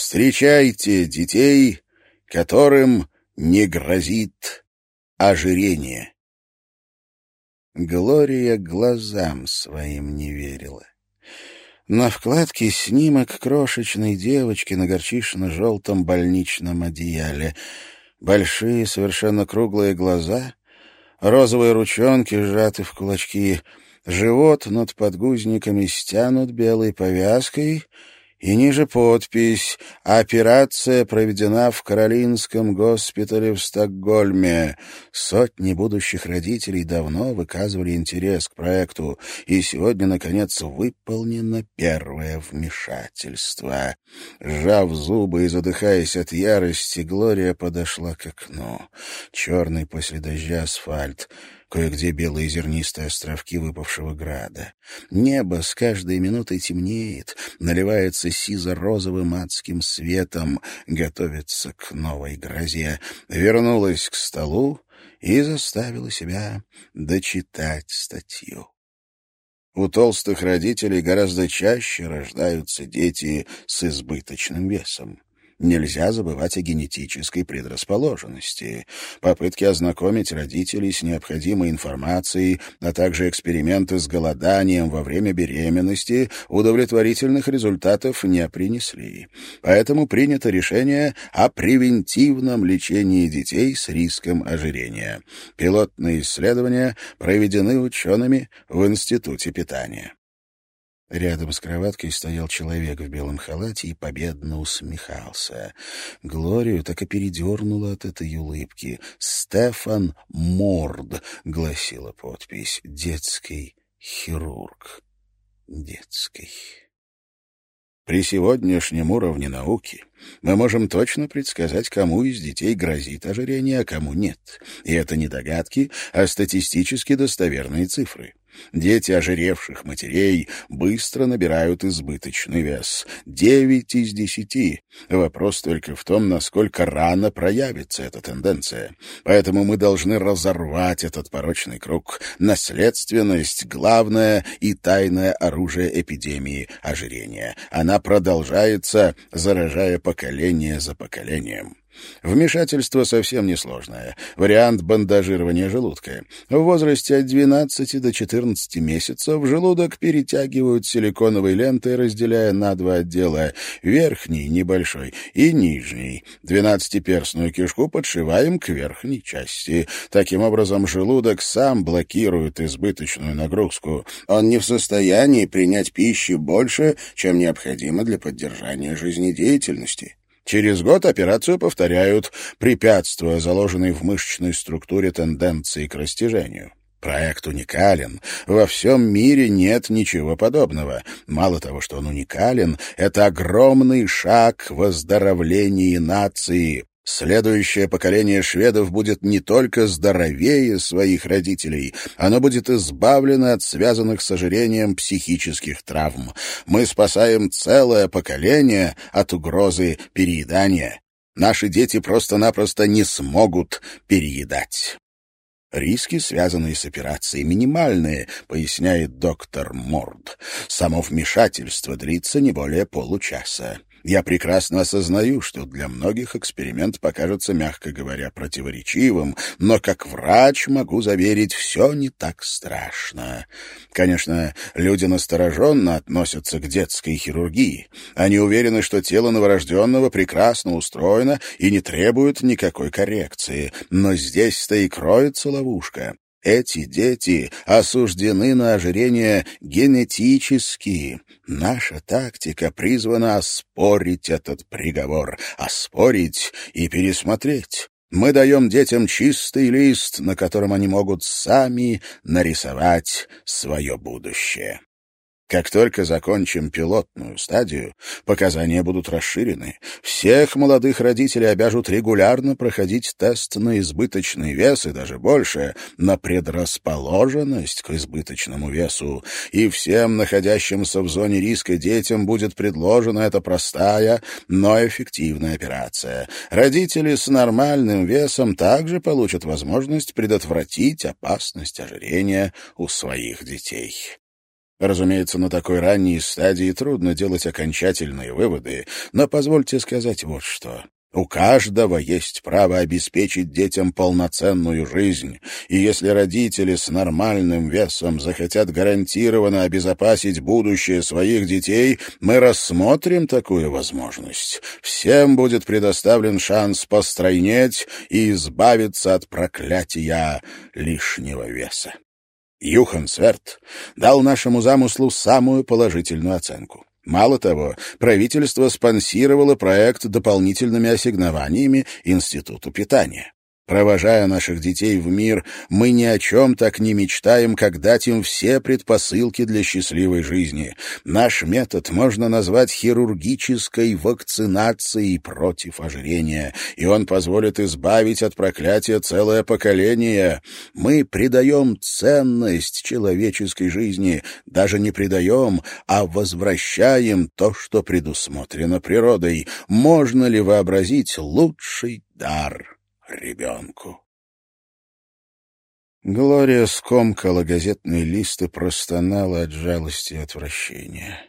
Встречайте детей, которым не грозит ожирение. Глория глазам своим не верила. На вкладке снимок крошечной девочки на горчично-желтом больничном одеяле. Большие, совершенно круглые глаза, розовые ручонки сжаты в кулачки, живот над подгузниками стянут белой повязкой — и ниже подпись «Операция проведена в Каролинском госпитале в Стокгольме». Сотни будущих родителей давно выказывали интерес к проекту, и сегодня, наконец, выполнено первое вмешательство. Сжав зубы и задыхаясь от ярости, Глория подошла к окну. Черный после дождя асфальт — кое-где белые зернистые островки выпавшего града. Небо с каждой минутой темнеет, наливается сизо-розовым адским светом, готовится к новой грозе. Вернулась к столу и заставила себя дочитать статью. У толстых родителей гораздо чаще рождаются дети с избыточным весом. Нельзя забывать о генетической предрасположенности. Попытки ознакомить родителей с необходимой информацией, а также эксперименты с голоданием во время беременности удовлетворительных результатов не принесли. Поэтому принято решение о превентивном лечении детей с риском ожирения. Пилотные исследования проведены учеными в Институте питания. Рядом с кроваткой стоял человек в белом халате и победно усмехался. Глорию так и передернуло от этой улыбки. «Стефан Морд», — гласила подпись, — «детский хирург». Детский. При сегодняшнем уровне науки мы можем точно предсказать, кому из детей грозит ожирение, а кому нет. И это не догадки, а статистически достоверные цифры. Дети ожиревших матерей быстро набирают избыточный вес. Девять из десяти. Вопрос только в том, насколько рано проявится эта тенденция. Поэтому мы должны разорвать этот порочный круг. Наследственность — главное и тайное оружие эпидемии ожирения. Она продолжается, заражая поколение за поколением. Вмешательство совсем несложное. Вариант бандажирования желудка. В возрасте от 12 до 14 месяцев желудок перетягивают силиконовой лентой, разделяя на два отдела — верхний, небольшой, и нижний. Двенадцатиперстную кишку подшиваем к верхней части. Таким образом, желудок сам блокирует избыточную нагрузку. Он не в состоянии принять пищи больше, чем необходимо для поддержания жизнедеятельности. Через год операцию повторяют, препятствуя заложенной в мышечной структуре тенденции к растяжению. Проект уникален. Во всем мире нет ничего подобного. Мало того, что он уникален, это огромный шаг в выздоровлении нации, Следующее поколение шведов будет не только здоровее своих родителей, оно будет избавлено от связанных с ожирением психических травм. Мы спасаем целое поколение от угрозы переедания. Наши дети просто-напросто не смогут переедать. Риски, связанные с операцией, минимальные, поясняет доктор Морд. Само вмешательство длится не более получаса. Я прекрасно осознаю, что для многих эксперимент покажется, мягко говоря, противоречивым, но как врач могу заверить, все не так страшно. Конечно, люди настороженно относятся к детской хирургии. Они уверены, что тело новорожденного прекрасно устроено и не требует никакой коррекции. Но здесь-то и кроется ловушка. Эти дети осуждены на ожирение генетически. Наша тактика призвана оспорить этот приговор, оспорить и пересмотреть. Мы даем детям чистый лист, на котором они могут сами нарисовать свое будущее. Как только закончим пилотную стадию, показания будут расширены. Всех молодых родителей обяжут регулярно проходить тест на избыточный вес и даже больше, на предрасположенность к избыточному весу. И всем находящимся в зоне риска детям будет предложена эта простая, но эффективная операция. Родители с нормальным весом также получат возможность предотвратить опасность ожирения у своих детей. Разумеется, на такой ранней стадии трудно делать окончательные выводы, но позвольте сказать вот что. У каждого есть право обеспечить детям полноценную жизнь, и если родители с нормальным весом захотят гарантированно обезопасить будущее своих детей, мы рассмотрим такую возможность. Всем будет предоставлен шанс постройнеть и избавиться от проклятия лишнего веса. Юхан Сверт дал нашему замыслу самую положительную оценку. Мало того, правительство спонсировало проект дополнительными ассигнованиями Институту питания. Провожая наших детей в мир, мы ни о чем так не мечтаем, как дать им все предпосылки для счастливой жизни. Наш метод можно назвать хирургической вакцинацией против ожирения, и он позволит избавить от проклятия целое поколение. Мы придаем ценность человеческой жизни, даже не придаем, а возвращаем то, что предусмотрено природой. Можно ли вообразить лучший дар? Ребенку. Глория скомкала газетные листы, простонала от жалости и отвращения.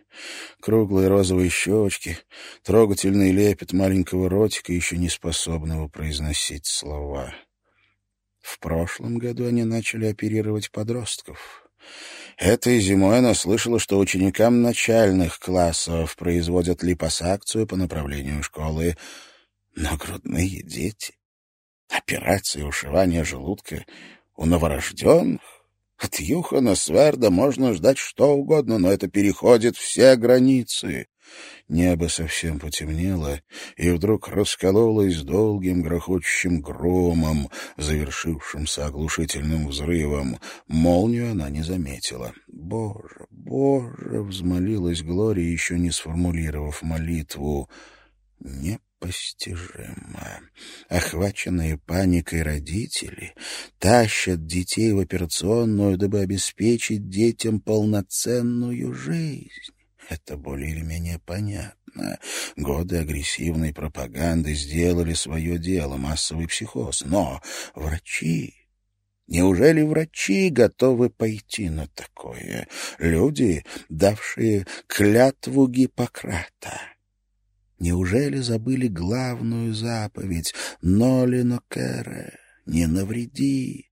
Круглые розовые щечки, трогательный лепет маленького ротика, еще не способного произносить слова. В прошлом году они начали оперировать подростков. Этой зимой она слышала, что ученикам начальных классов производят липосакцию по направлению школы, но грудные дети... Операция ушивания желудка у новорожденных? От Юхана Сверда можно ждать что угодно, но это переходит все границы. Небо совсем потемнело и вдруг раскололось долгим грохочущим громом, завершившимся оглушительным взрывом. Молнию она не заметила. «Боже, Боже!» — взмолилась Глория, еще не сформулировав молитву. «Не непостижимо. Охваченные паникой родители тащат детей в операционную, дабы обеспечить детям полноценную жизнь. Это более или менее понятно. Годы агрессивной пропаганды сделали свое дело, массовый психоз. Но врачи... Неужели врачи готовы пойти на такое? Люди, давшие клятву Гиппократа. Неужели забыли главную заповедь «Ноли нокере» — «Не навреди»?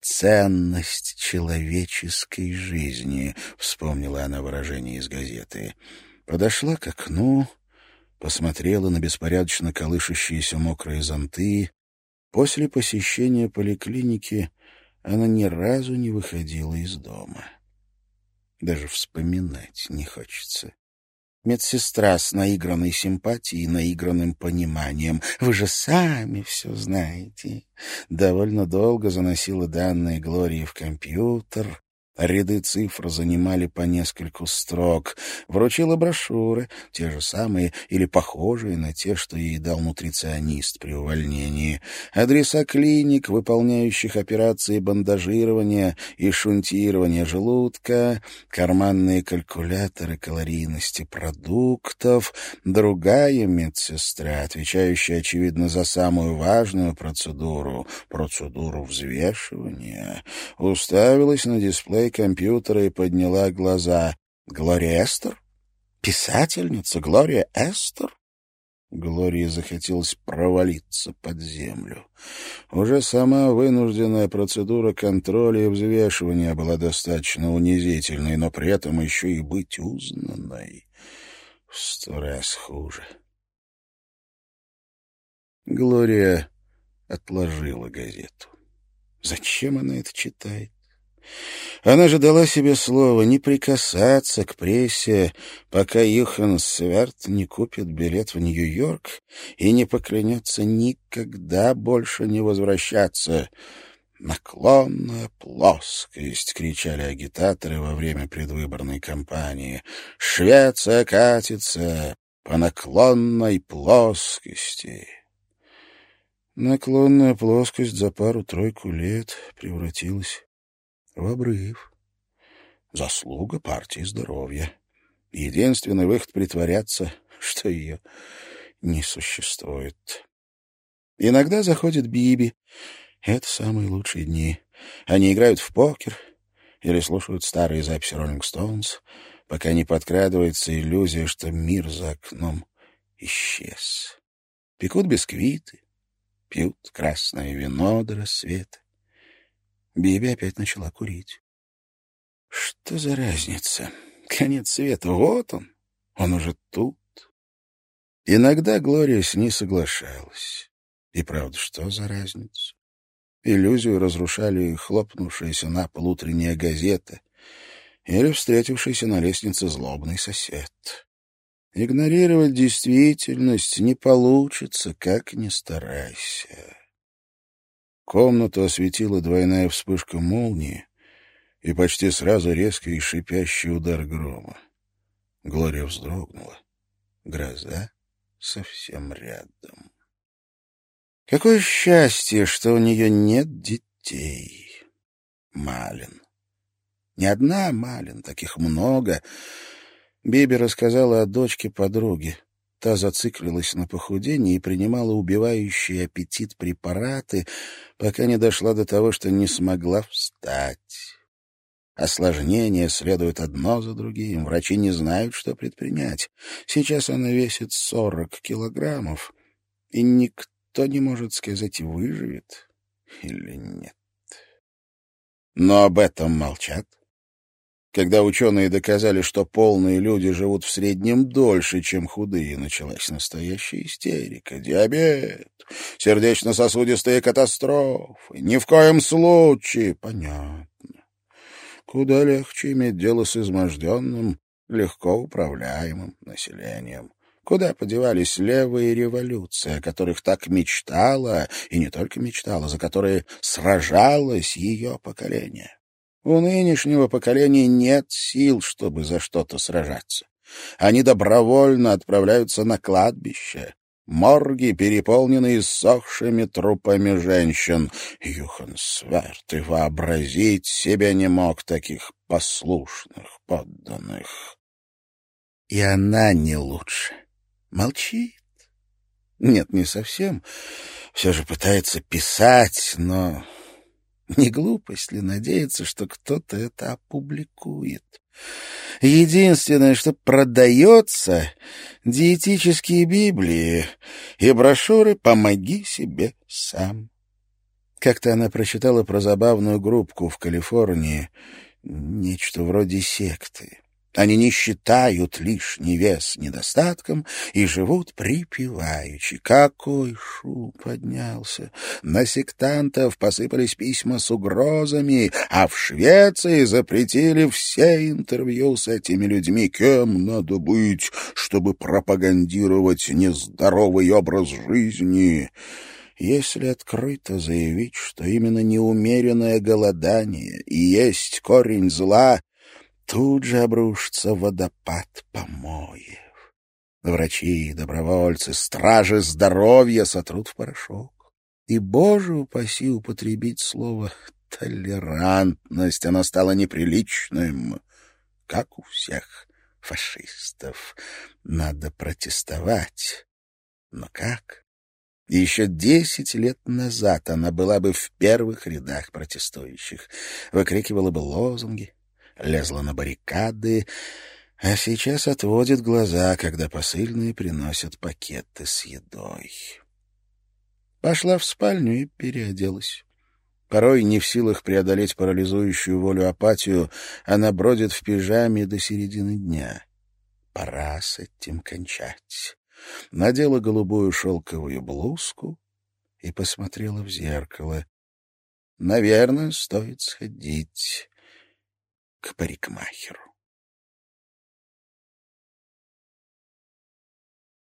«Ценность человеческой жизни», — вспомнила она выражение из газеты. Подошла к окну, посмотрела на беспорядочно колышущиеся мокрые зонты. После посещения поликлиники она ни разу не выходила из дома. Даже вспоминать не хочется. Медсестра с наигранной симпатией и наигранным пониманием. «Вы же сами все знаете». Довольно долго заносила данные Глории в компьютер, Ряды цифр занимали по нескольку строк. Вручила брошюры, те же самые или похожие на те, что ей дал нутриционист при увольнении. Адреса клиник, выполняющих операции бандажирования и шунтирования желудка, карманные калькуляторы калорийности продуктов, другая медсестра, отвечающая, очевидно, за самую важную процедуру, процедуру взвешивания, уставилась на дисплей дисплей компьютера и подняла глаза. «Глория Эстер? Писательница Глория Эстер?» Глории захотелось провалиться под землю. Уже сама вынужденная процедура контроля и взвешивания была достаточно унизительной, но при этом еще и быть узнанной в сто раз хуже. Глория отложила газету. Зачем она это читает? Она же дала себе слово не прикасаться к прессе, пока Юхан Сверт не купит билет в Нью-Йорк и не поклянется никогда больше не возвращаться. «Наклонная плоскость!» — кричали агитаторы во время предвыборной кампании. «Швеция катится по наклонной плоскости!» Наклонная плоскость за пару-тройку лет превратилась в обрыв. Заслуга партии здоровья. Единственный выход притворяться, что ее не существует. Иногда заходит Биби. Это самые лучшие дни. Они играют в покер, или слушают старые записи «Роллинг Стоунс», пока не подкрадывается иллюзия, что мир за окном исчез. Пекут бисквиты, пьют красное вино до рассвета. Биби опять начала курить. Что за разница? Конец света, вот он, он уже тут. Иногда Глория с ней соглашалась. И правда, что за разница? Иллюзию разрушали хлопнувшаяся на пол утренняя газета или встретившийся на лестнице злобный сосед. Игнорировать действительность не получится, как ни старайся. Комнату осветила двойная вспышка молнии и почти сразу резкий и шипящий удар грома. Глория вздрогнула. Гроза совсем рядом. Какое счастье, что у нее нет детей. Малин. Не одна Малин, таких много. Биби рассказала о дочке подруги. Та зациклилась на похудении и принимала убивающие аппетит препараты, пока не дошла до того, что не смогла встать. Осложнения следуют одно за другим. Врачи не знают, что предпринять. Сейчас она весит сорок килограммов, и никто не может сказать, выживет или нет. Но об этом молчат. Когда ученые доказали, что полные люди живут в среднем дольше, чем худые, началась настоящая истерика. Диабет, сердечно-сосудистые катастрофы. Ни в коем случае. Понятно. Куда легче иметь дело с изможденным, легко управляемым населением. Куда подевались левые революции, о которых так мечтала, и не только мечтала, за которые сражалось ее поколение? У нынешнего поколения нет сил, чтобы за что-то сражаться. Они добровольно отправляются на кладбище, Морги переполнены иссохшими трупами женщин. Юхан Свер, ты вообразить себе не мог таких послушных подданных. И она не лучше. Молчит. Нет, не совсем. Все же пытается писать, но не глупость ли надеяться, что кто-то это опубликует? Единственное, что продается — диетические Библии и брошюры «Помоги себе сам». Как-то она прочитала про забавную группку в Калифорнии, нечто вроде секты. Они не считают лишний вес недостатком и живут припеваючи. Какой шум поднялся! На сектантов посыпались письма с угрозами, а в Швеции запретили все интервью с этими людьми. Кем надо быть, чтобы пропагандировать нездоровый образ жизни? Если открыто заявить, что именно неумеренное голодание и есть корень зла, тут же обрушится водопад помоев. Врачи, добровольцы, стражи здоровья сотрут в порошок. И, боже упаси, употребить слово «толерантность», оно стало неприличным, как у всех фашистов. Надо протестовать. Но как? Еще десять лет назад она была бы в первых рядах протестующих, выкрикивала бы лозунги, лезла на баррикады, а сейчас отводит глаза, когда посыльные приносят пакеты с едой. Пошла в спальню и переоделась. Порой, не в силах преодолеть парализующую волю апатию, она бродит в пижаме до середины дня. Пора с этим кончать. Надела голубую шелковую блузку и посмотрела в зеркало. Наверное, стоит сходить к парикмахеру.